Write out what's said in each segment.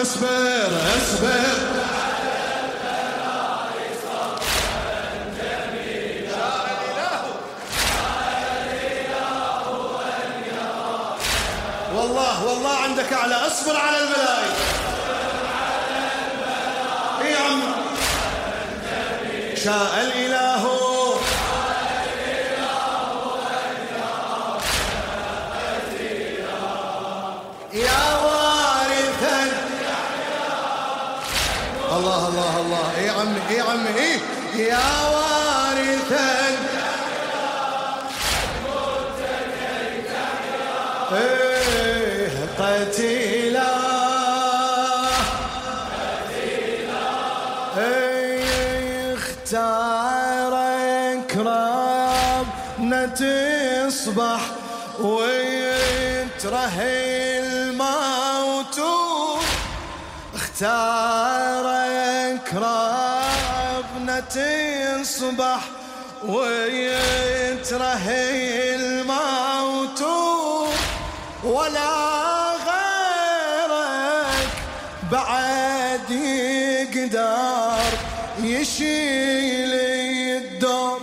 اصبر اصبر۔ والله والله عندك اعلى اصبر على البلاي اي عم شاء اي عمي يا وارثا ايه قتيلا ايه اختارك ربنا تصبح ويترهي الموت۔ اختارك ربنا تصبح ويترهي الموت ولا غيرك بعد يقدر يشيل الدور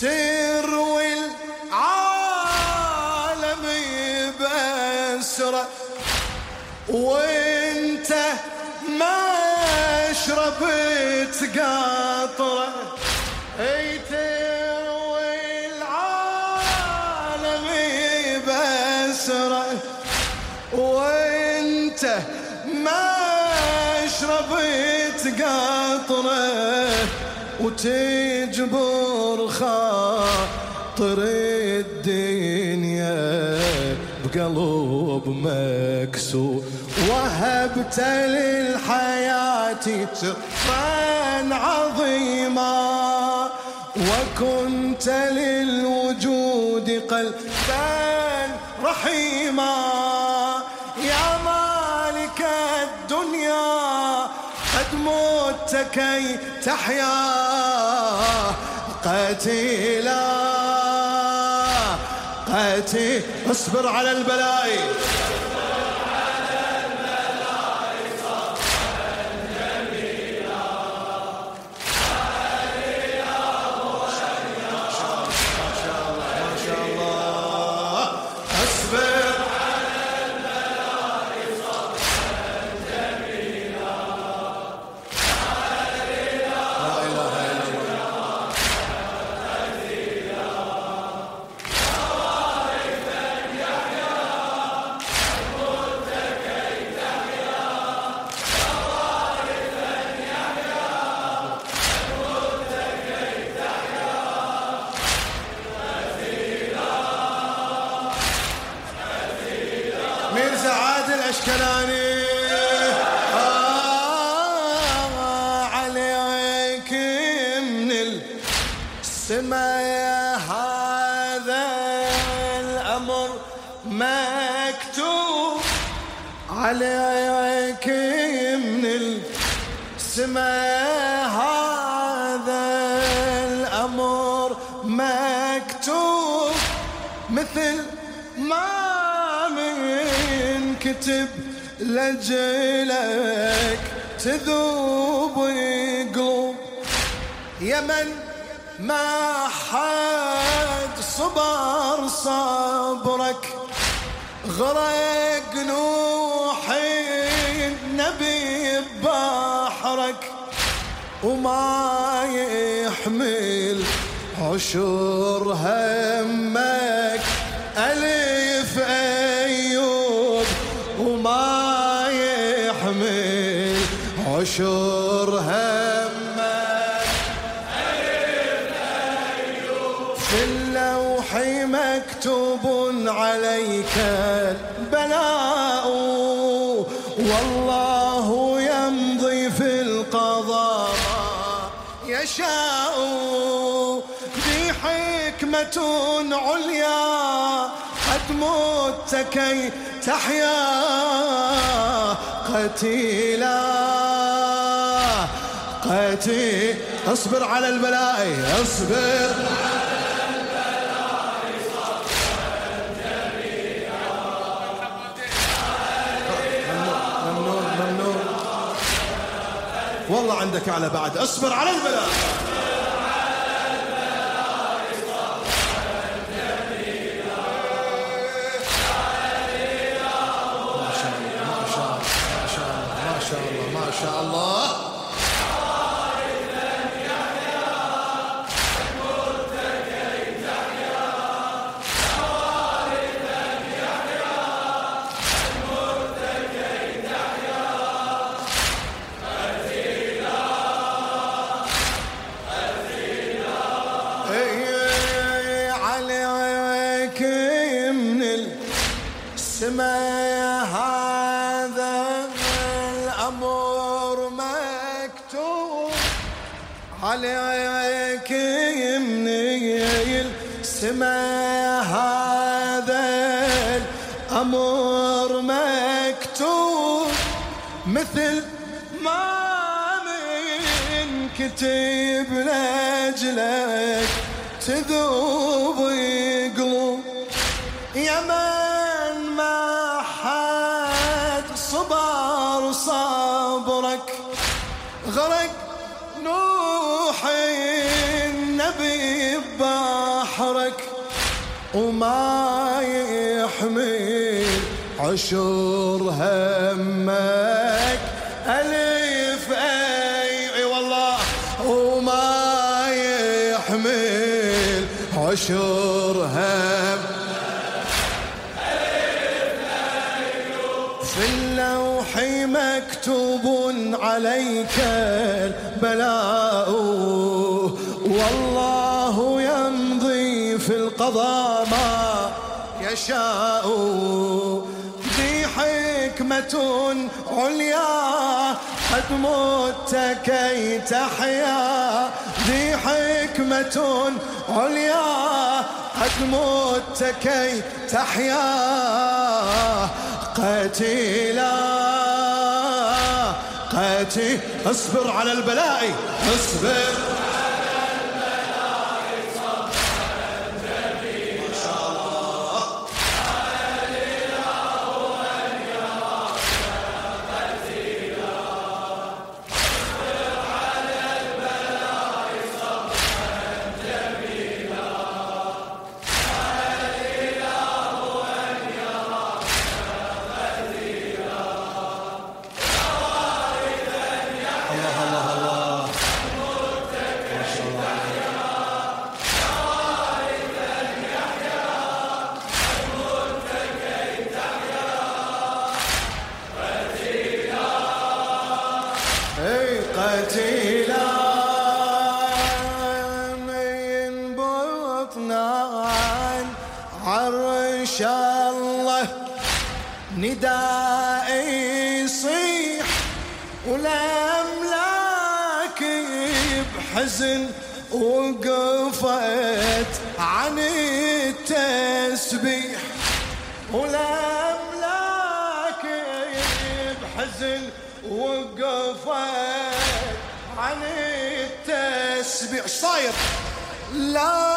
تروي العالم بأسره وانت ما شربت قطره اي تروي العالم بأسره وانت ما شربت قطره وتجبر خاطر الدنيا. بقلب مكسور. وهبت للحياة سرا عظيما. وكنت للوجود قلبا رحيما. يا مالك الدنيا، قد مت كي تحيا. قتيلا قتيل اصبر على البلاء كلاني آه عليك من السماء هذا الامر مكتوب. عليك من السماء كتب لجلك تذوب قلوب يا من ما حد صبر صبرك، غرق نوح النبي ببحرك وما يحمل عشر همك. ألف عشر همك في اللوح مكتوب عليك البلاء والله يمضي في القضاء يشاء بحكمة عليا قد مت كي تحيا قتيلا قتيل اصبر على البلاء اصبر. ممنون والله عندك أعلى بعد. اصبر على البلاء. ما شاء الله إيه، السماء هذا الأمر مكتوب عليك من السماء هذا الأمر مكتوب مثل ما من كتب حد صبر صبرك، غرق نوح النبي ببحرك وما يحمل عشر همك. ألف أي والله، وما يحمل عشر عليك البلاء. والله يمضي في القضاء ما يشاء. ذي حكمة عليا قد مت كي تحيا. ذي حكمة عليا قد مت كي تحيا. قتيلا قتيل اصبر على البلاء اصبر. ندائي يصيح والأملاك بحزن وقفت عن التسبيح. والأملاك بحزن وقفت عن التسبيح. صاير؟ لما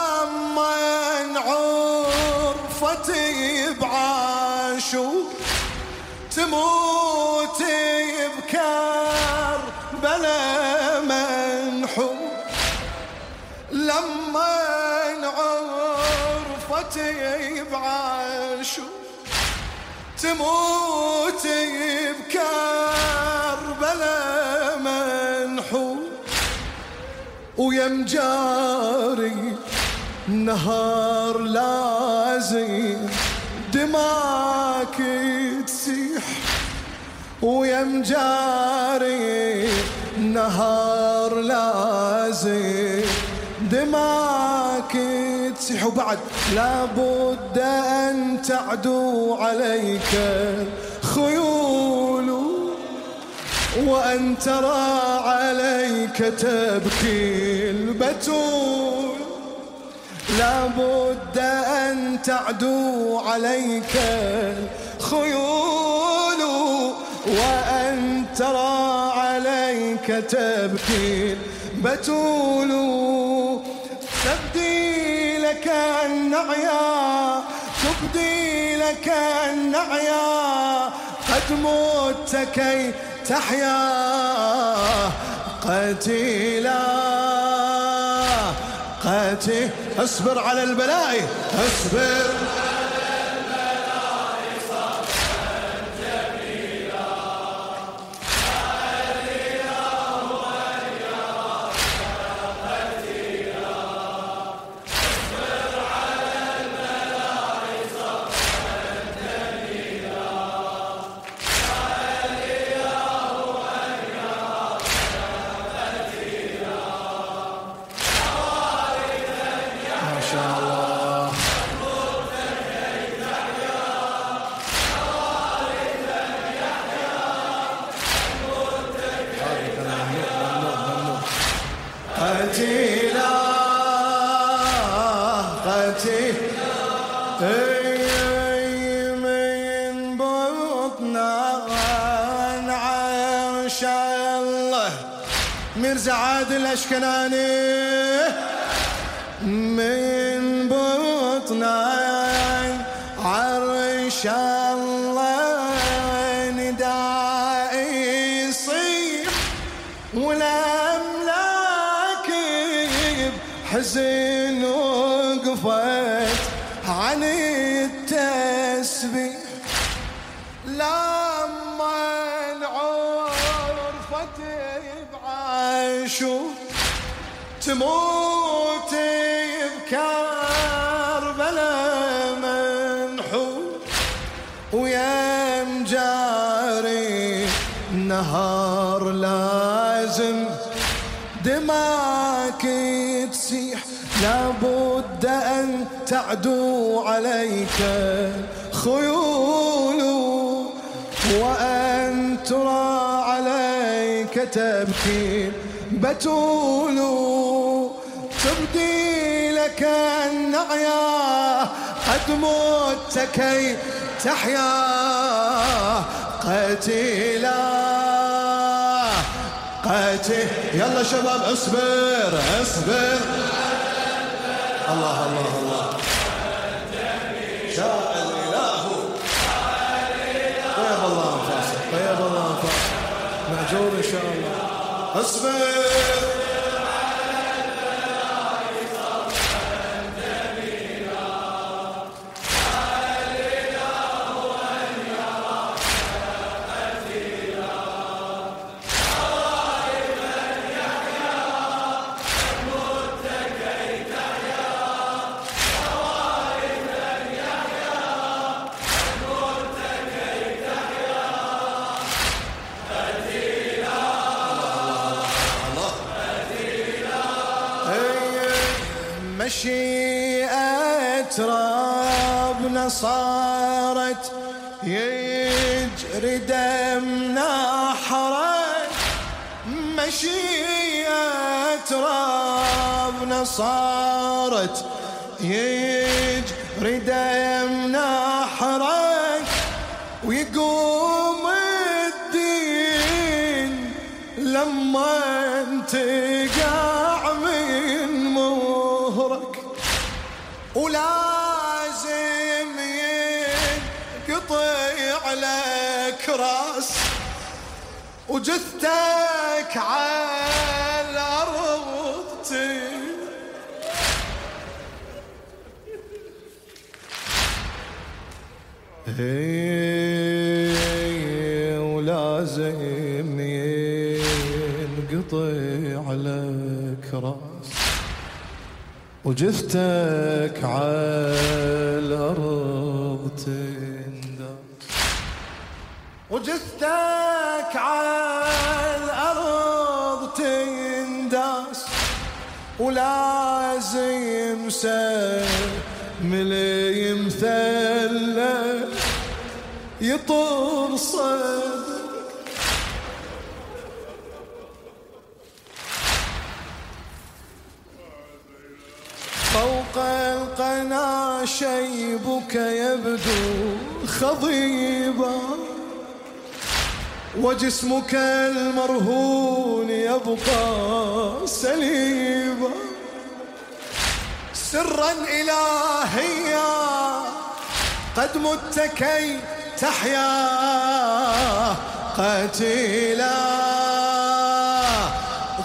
عرفت بعاشور تموت بكار بلا منحور لما عرفت بعاشور تموت بكار بلا منحور ويم جاري نهار لازم دماك تسيح ويم جاري نهار لازم دماك تسيح وبعد لابد أن تعدو عليك خيول وأن ترى عليك تبكي البتول۔ لابد أن تعدو عليك الخيول وأن ترى عليك تبكي البتول تبدي لك النعيا، تبدي لك النعيا، قد مت كي تحيا، قتيلا. راحتي اصبر على البلاء اصبر. عادل الاشكناني من بطنا عرش الله نداء يصيح والاملاك بحزن تموت بكربلاء منحور ويا مجاري النهار لازم دماك تسيح. لابد أن تعدو عليك خيول وأن ترى عليك تبكي بتول تبدي لك النعيا، قد مت كي تحيا. قتيلا قتيل يلا شباب، اصبر اصبر. الله الله الله. شاء الاله طيب الله انفاسك طيب الله انفاسك ماجور ان شاء الله. اصبر مشيئة ربنا صارت يجري دمنا حرج. مشيئة ربنا صارت يجري دمنا حرج. ويقوم الدين لما انتقع ولازم ينقطع لك راس وجثتك على الارض ولازم ينقطع لك راس. وجثتك على الأرض تنداس وجثتك على الأرض تنداس ولازم سمل يمثل يطر صدر القنا شيبك يبدو خضيبا وجسمك المرهون يبقى سليبا سرا إلهيا قد مت كي تحيا قتيلا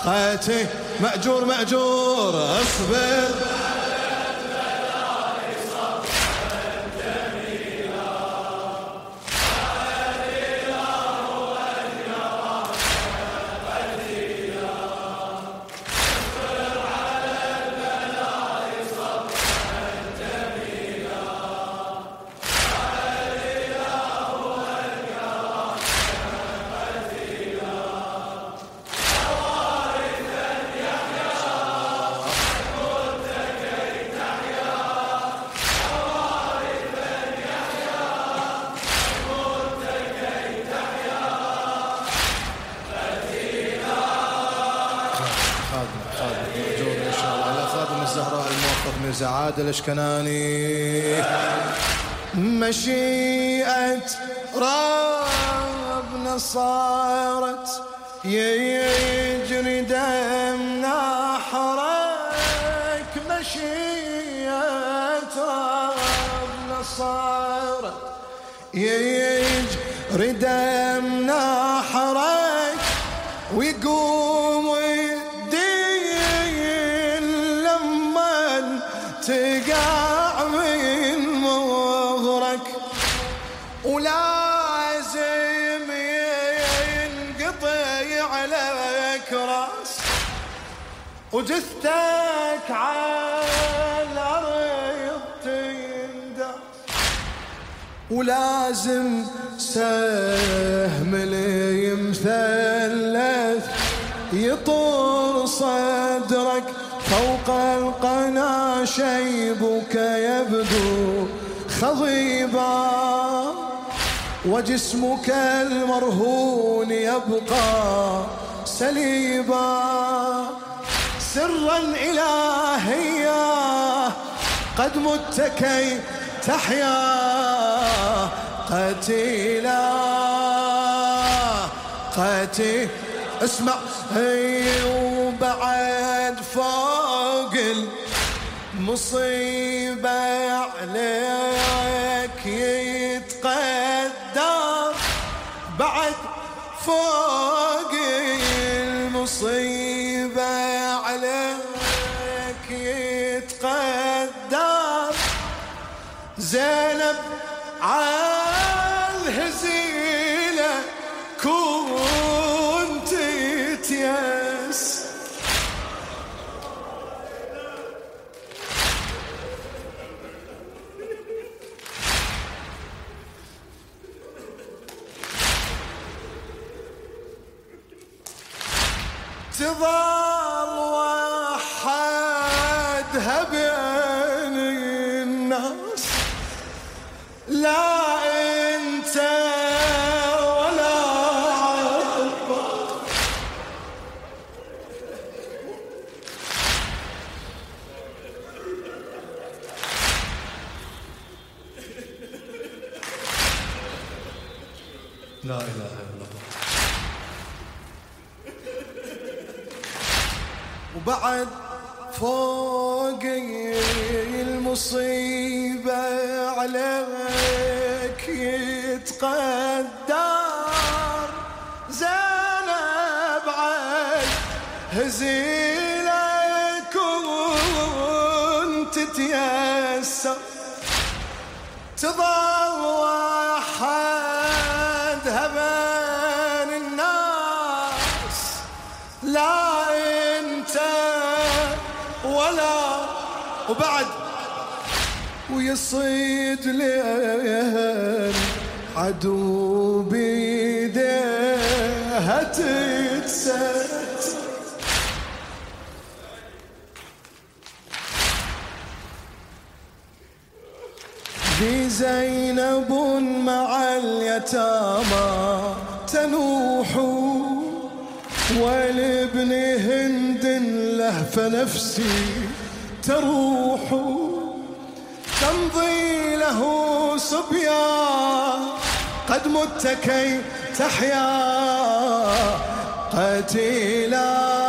قتي مأجور مأجور اصبر ميرزا عادل اشكناني مشيئة ربنا صارت يجري دم نحرك مشيئة ربنا صارت يجري دم وجثتك على الارض تندس ولازم سهم لي مثلث يطور صدرك فوق القنا شيبك يبدو خضيبا. وجسمك المرهون يبقى سليبا. سرا إلهيا، قد مت كي تحيا، قتيلا قتيلا اسمع هي وبعد فوق المصيبة عليك يتقدر، بعد فوق المصيبة. زينب عالهزيلة كون يس تظل وبعد فوق المصيبة عليك يتقدر. زينب عاد هزيلك وانت تيسر. تظل ويصيد لين عدو بيديها تتسد في زينب مع اليتامى تنوح، والابن هند له فنفسي تروح. تمضي له صبيا. قد مت كي تحيا. قتيلا